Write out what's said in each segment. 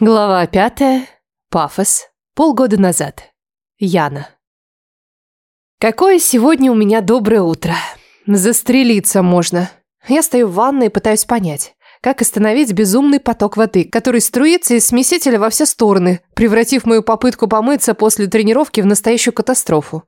Глава пятая. Пафос. Полгода назад. Яна. Какое сегодня у меня доброе утро. Застрелиться можно. Я стою в ванной и пытаюсь понять, как остановить безумный поток воды, который струится из смесителя во все стороны, превратив мою попытку помыться после тренировки в настоящую катастрофу.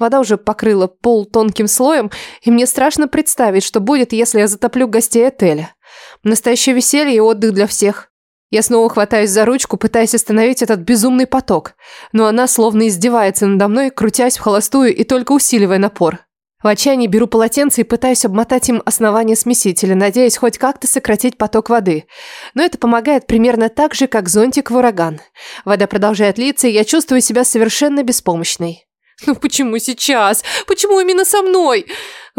Вода уже покрыла пол тонким слоем, и мне страшно представить, что будет, если я затоплю гостей отеля. Настоящее веселье и отдых для всех. Я снова хватаюсь за ручку, пытаясь остановить этот безумный поток, но она словно издевается надо мной, крутясь в холостую и только усиливая напор. В отчаянии беру полотенце и пытаюсь обмотать им основание смесителя, надеясь хоть как-то сократить поток воды. Но это помогает примерно так же, как зонтик в ураган. Вода продолжает литься, и я чувствую себя совершенно беспомощной. «Ну почему сейчас? Почему именно со мной?»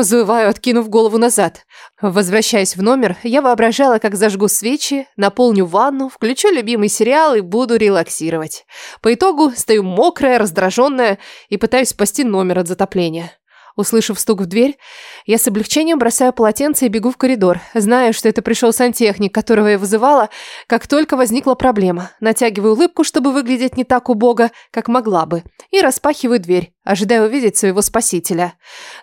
Завываю, откинув голову назад. Возвращаясь в номер, я воображала, как зажгу свечи, наполню ванну, включу любимый сериал и буду релаксировать. По итогу стою мокрая, раздраженная и пытаюсь спасти номер от затопления. Услышав стук в дверь, я с облегчением бросаю полотенце и бегу в коридор, зная, что это пришел сантехник, которого я вызывала, как только возникла проблема. Натягиваю улыбку, чтобы выглядеть не так убого, как могла бы, и распахиваю дверь, ожидая увидеть своего спасителя.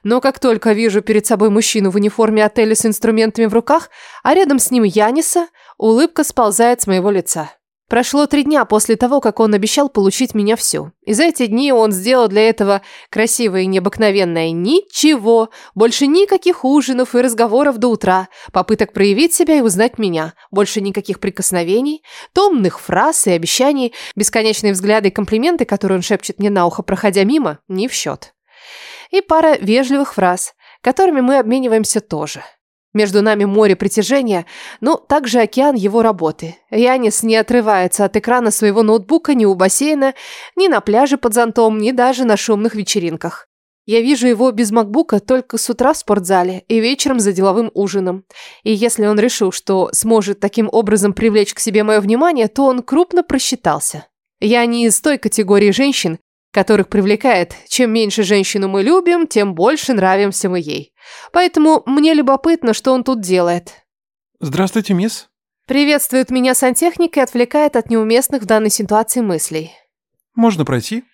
Но как только вижу перед собой мужчину в униформе отеля с инструментами в руках, а рядом с ним Яниса, улыбка сползает с моего лица. Прошло три дня после того, как он обещал получить меня всю. И за эти дни он сделал для этого красивое и необыкновенное ничего. Больше никаких ужинов и разговоров до утра, попыток проявить себя и узнать меня. Больше никаких прикосновений, томных фраз и обещаний, бесконечные взгляды и комплименты, которые он шепчет мне на ухо, проходя мимо, не в счет. И пара вежливых фраз, которыми мы обмениваемся тоже. Между нами море притяжения, но также океан его работы. Янис не отрывается от экрана своего ноутбука ни у бассейна, ни на пляже под зонтом, ни даже на шумных вечеринках. Я вижу его без макбука только с утра в спортзале и вечером за деловым ужином. И если он решил, что сможет таким образом привлечь к себе мое внимание, то он крупно просчитался. Я не из той категории женщин, которых привлекает, чем меньше женщину мы любим, тем больше нравимся мы ей. Поэтому мне любопытно, что он тут делает. Здравствуйте, мисс. Приветствует меня сантехник и отвлекает от неуместных в данной ситуации мыслей. Можно пройти?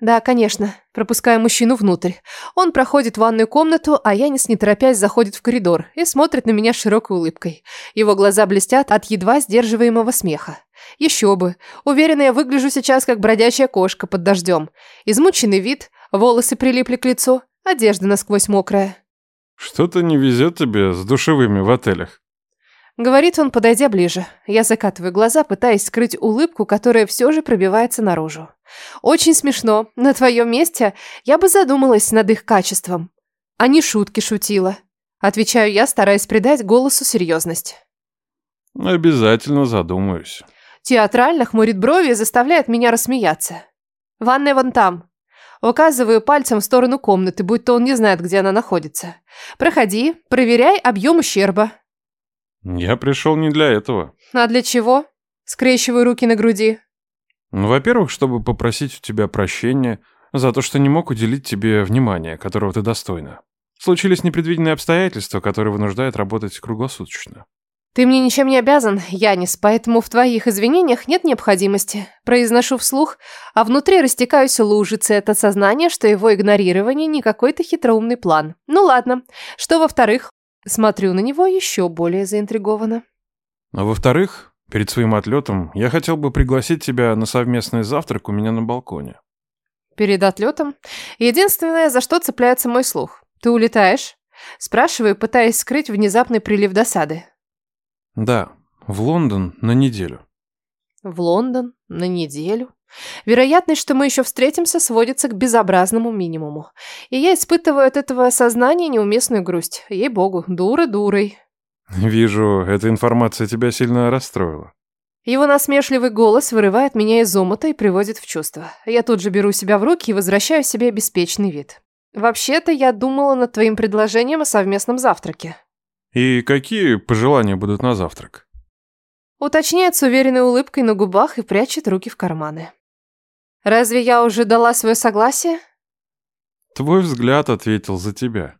Да, конечно. Пропускаю мужчину внутрь. Он проходит в ванную комнату, а Янис, не торопясь, заходит в коридор и смотрит на меня широкой улыбкой. Его глаза блестят от едва сдерживаемого смеха. Еще бы. Уверена, я выгляжу сейчас как бродячая кошка под дождем. Измученный вид, волосы прилипли к лицу, одежда насквозь мокрая. Что-то не везет тебе с душевыми в отелях. Говорит он, подойдя ближе. Я закатываю глаза, пытаясь скрыть улыбку, которая все же пробивается наружу. Очень смешно. На твоем месте я бы задумалась над их качеством. А не шутки шутила. Отвечаю я, стараясь придать голосу серьезность. Обязательно задумаюсь. Театрально хмурит брови и заставляет меня рассмеяться. Ванная вон там. Указываю пальцем в сторону комнаты, будто он не знает, где она находится. Проходи, проверяй объем ущерба. Я пришел не для этого. А для чего? Скрещиваю руки на груди. Ну, во-первых, чтобы попросить у тебя прощения за то, что не мог уделить тебе внимания, которого ты достойна. Случились непредвиденные обстоятельства, которые вынуждают работать круглосуточно. Ты мне ничем не обязан, Янис, поэтому в твоих извинениях нет необходимости. Произношу вслух, а внутри растекаюсь лужицей от осознания, что его игнорирование не какой-то хитроумный план. Ну ладно. Что во-вторых? Смотрю на него еще более заинтригованно. А во-вторых, перед своим отлетом я хотел бы пригласить тебя на совместный завтрак у меня на балконе. Перед отлетом? Единственное, за что цепляется мой слух. Ты улетаешь? Спрашиваю, пытаясь скрыть внезапный прилив досады. Да, в Лондон на неделю. В Лондон на неделю? Вероятность, что мы еще встретимся, сводится к безобразному минимуму. И я испытываю от этого осознания неуместную грусть. Ей-богу, дура дурой. Вижу, эта информация тебя сильно расстроила. Его насмешливый голос вырывает меня из омута и приводит в чувство. Я тут же беру себя в руки и возвращаю себе беспечный вид. Вообще-то я думала над твоим предложением о совместном завтраке. И какие пожелания будут на завтрак? Уточняет с уверенной улыбкой на губах и прячет руки в карманы. Разве я уже дала свое согласие? Твой взгляд ответил за тебя.